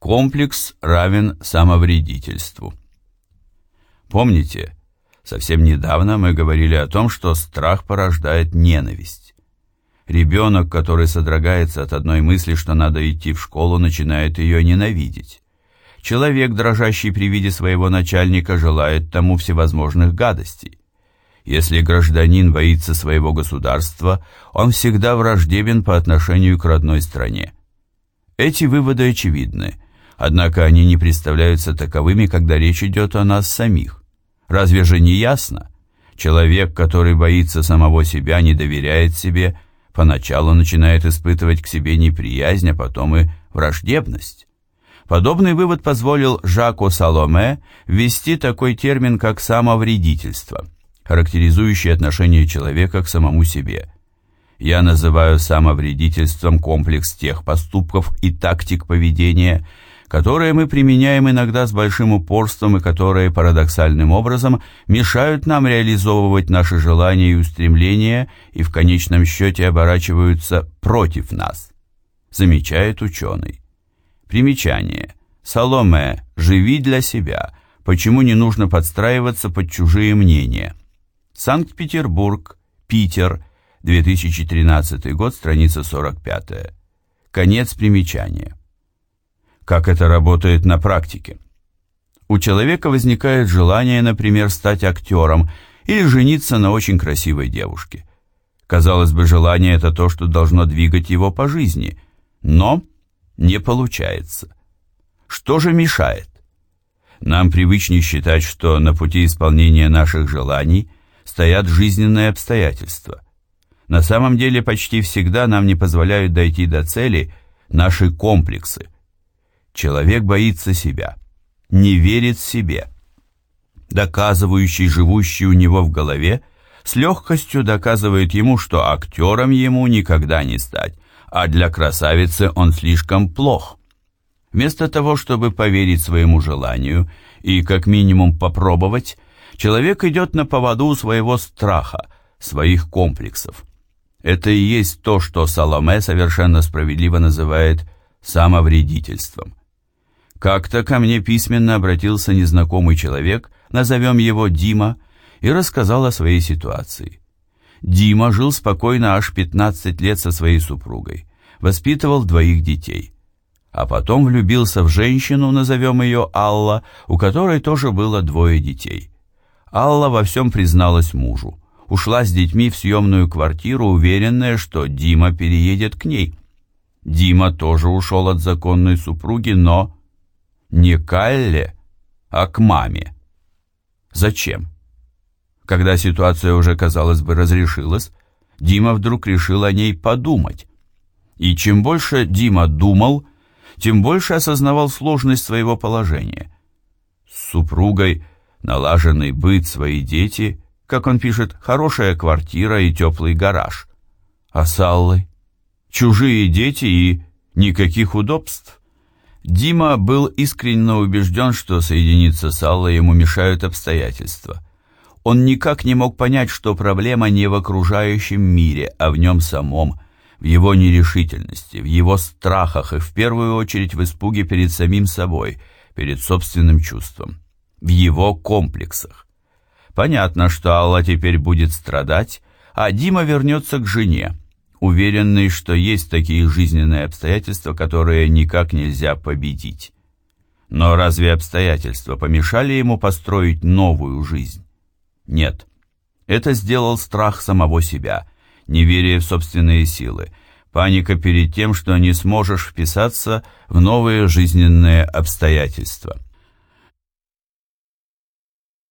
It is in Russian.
Комплекс равен самовредительству. Помните, совсем недавно мы говорили о том, что страх порождает ненависть. Ребенок, который содрогается от одной мысли, что надо идти в школу, начинает ее ненавидеть. Человек, дрожащий при виде своего начальника, желает тому всевозможных гадостей. Если гражданин боится своего государства, он всегда враждебен по отношению к родной стране. Эти выводы очевидны, однако они не представляются таковыми, когда речь идет о нас самих. Разве же не ясно? Человек, который боится самого себя, не доверяет себе, поначалу начинает испытывать к себе неприязнь, а потом и враждебность. Подобный вывод позволил Жаку Саломе ввести такой термин, как самовредительство – характеризующий отношение человека к самому себе. Я называю самовредительством комплекс тех поступков и тактик поведения, которые мы применяем иногда с большим упорством и которые парадоксальным образом мешают нам реализовывать наши желания и устремления и в конечном счете оборачиваются против нас, замечает ученый. Примечание. Саломе, живи для себя. Почему не нужно подстраиваться под чужие мнения? Санкт-Петербург, Питер, 2013 год, страница 45. Конец примечания. Как это работает на практике? У человека возникает желание, например, стать актером или жениться на очень красивой девушке. Казалось бы, желание – это то, что должно двигать его по жизни, но не получается. Что же мешает? Нам привычнее считать, что на пути исполнения наших желаний – стоят жизненные обстоятельства. На самом деле почти всегда нам не позволяют дойти до цели наши комплексы. Человек боится себя, не верит себе. Доказывающий, живущий у него в голове, с легкостью доказывает ему, что актером ему никогда не стать, а для красавицы он слишком плох. Вместо того, чтобы поверить своему желанию и как минимум попробовать, Человек идет на поводу у своего страха, своих комплексов. Это и есть то, что Саломе совершенно справедливо называет самовредительством. Как-то ко мне письменно обратился незнакомый человек, назовем его Дима, и рассказал о своей ситуации. Дима жил спокойно аж 15 лет со своей супругой, воспитывал двоих детей. А потом влюбился в женщину, назовем ее Алла, у которой тоже было двое детей. Алла во всем призналась мужу. Ушла с детьми в съемную квартиру, уверенная, что Дима переедет к ней. Дима тоже ушел от законной супруги, но не к Алле, а к маме. Зачем? Когда ситуация уже, казалось бы, разрешилась, Дима вдруг решил о ней подумать. И чем больше Дима думал, тем больше осознавал сложность своего положения. С супругой налаженный быт, свои дети, как он пишет, хорошая квартира и теплый гараж. А с Аллой? Чужие дети и никаких удобств. Дима был искренне убежден, что соединиться с Аллой ему мешают обстоятельства. Он никак не мог понять, что проблема не в окружающем мире, а в нем самом, в его нерешительности, в его страхах и в первую очередь в испуге перед самим собой, перед собственным чувством в его комплексах. Понятно, что Алла теперь будет страдать, а Дима вернется к жене, уверенный, что есть такие жизненные обстоятельства, которые никак нельзя победить. Но разве обстоятельства помешали ему построить новую жизнь? Нет. Это сделал страх самого себя, неверие в собственные силы, паника перед тем, что не сможешь вписаться в новые жизненные обстоятельства.